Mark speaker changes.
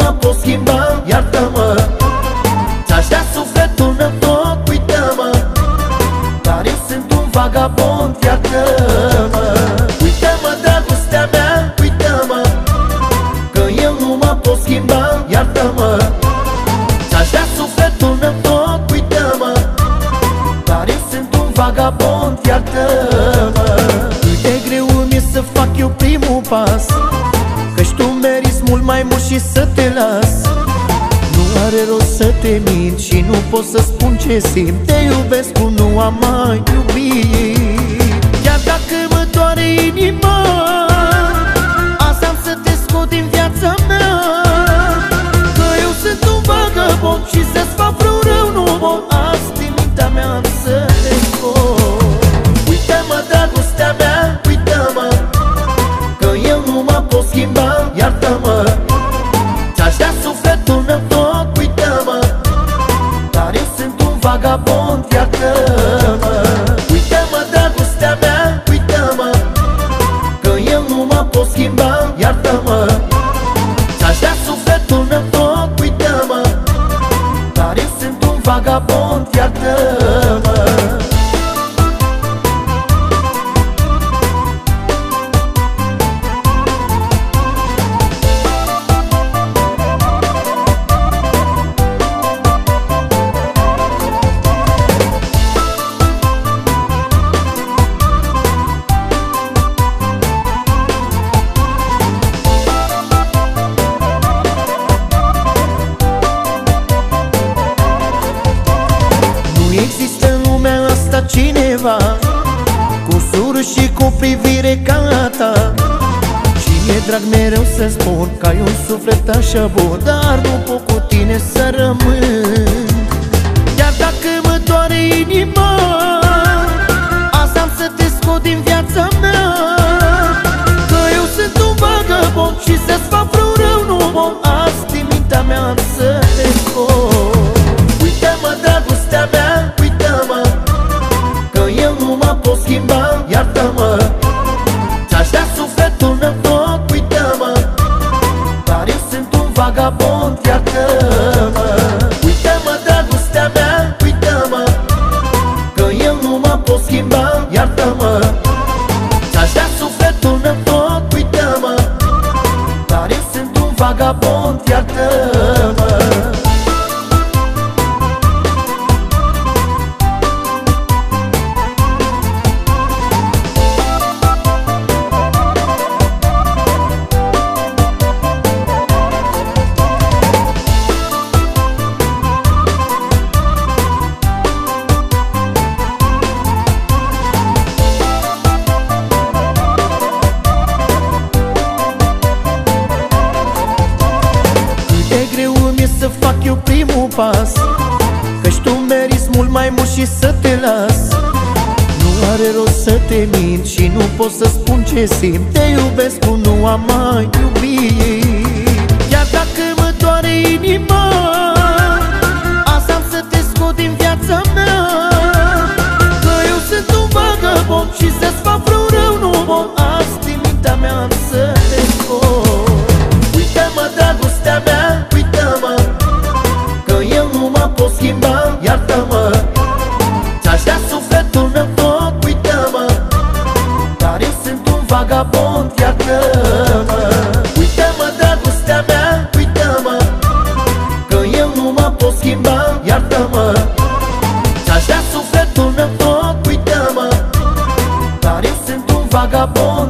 Speaker 1: mă pot schimba, iartă-mă. Ți-aș da sufletul în tot, uită-mă. Dar eu sunt un vagabond, iartă-mă. Uită-mă, dragostea mea, uită-mă. Că eu nu mă pot schimba, iartă-mă. Ți-aș da sufletul în tot, uită-mă. Dar eu sunt un vagabond, iartă-mă. Cât de greu mi-e să fac eu primul pas. Că-și tu meriți mult mai mult și să te nu are rost să te mint și nu pot să spun ce simt. Te iubesc cum nu am mai iubit. Chiar dacă mă doare inima Azi am să te scot din viața mea. Că eu sunt un vagabond și să-ți fac vreun rău nu pot Azi din mintea mea am să te scot. Uită-mă, dragostea mea, uită-mă Că eu nu mă pot schimba, iartă-mă. Ți-aș da sufletul meu tot, mă pot schimba, iartă-mă. Ți-aș da sufletul meu tot, uită-mă Dar eu sunt un vagabond, iartă-mă și cu privire ca a ta. Și mi-e drag mereu să spun că ai un suflet așa bun Dar nu pot cu tine să rămân vagabond, iartă-mă. Uită-mă, dragostea mea, uită-mă Că eu nu mă pot schimba, iartă-mă greu îmi e să fac eu primul pas. Căci tu meriți mult mai mult și să te las. Nu are rost să te mint și nu pot să spun ce simt. Te iubesc cum nu am mai iubit. Chiar dacă mă doare inima Uită-mă, uită-mă dragostea mea Uită-mă, că eu nu mă pot schimba Iartă-mă, ți-aș sufletul meu tot Uită-mă, dar eu sunt un vagabond.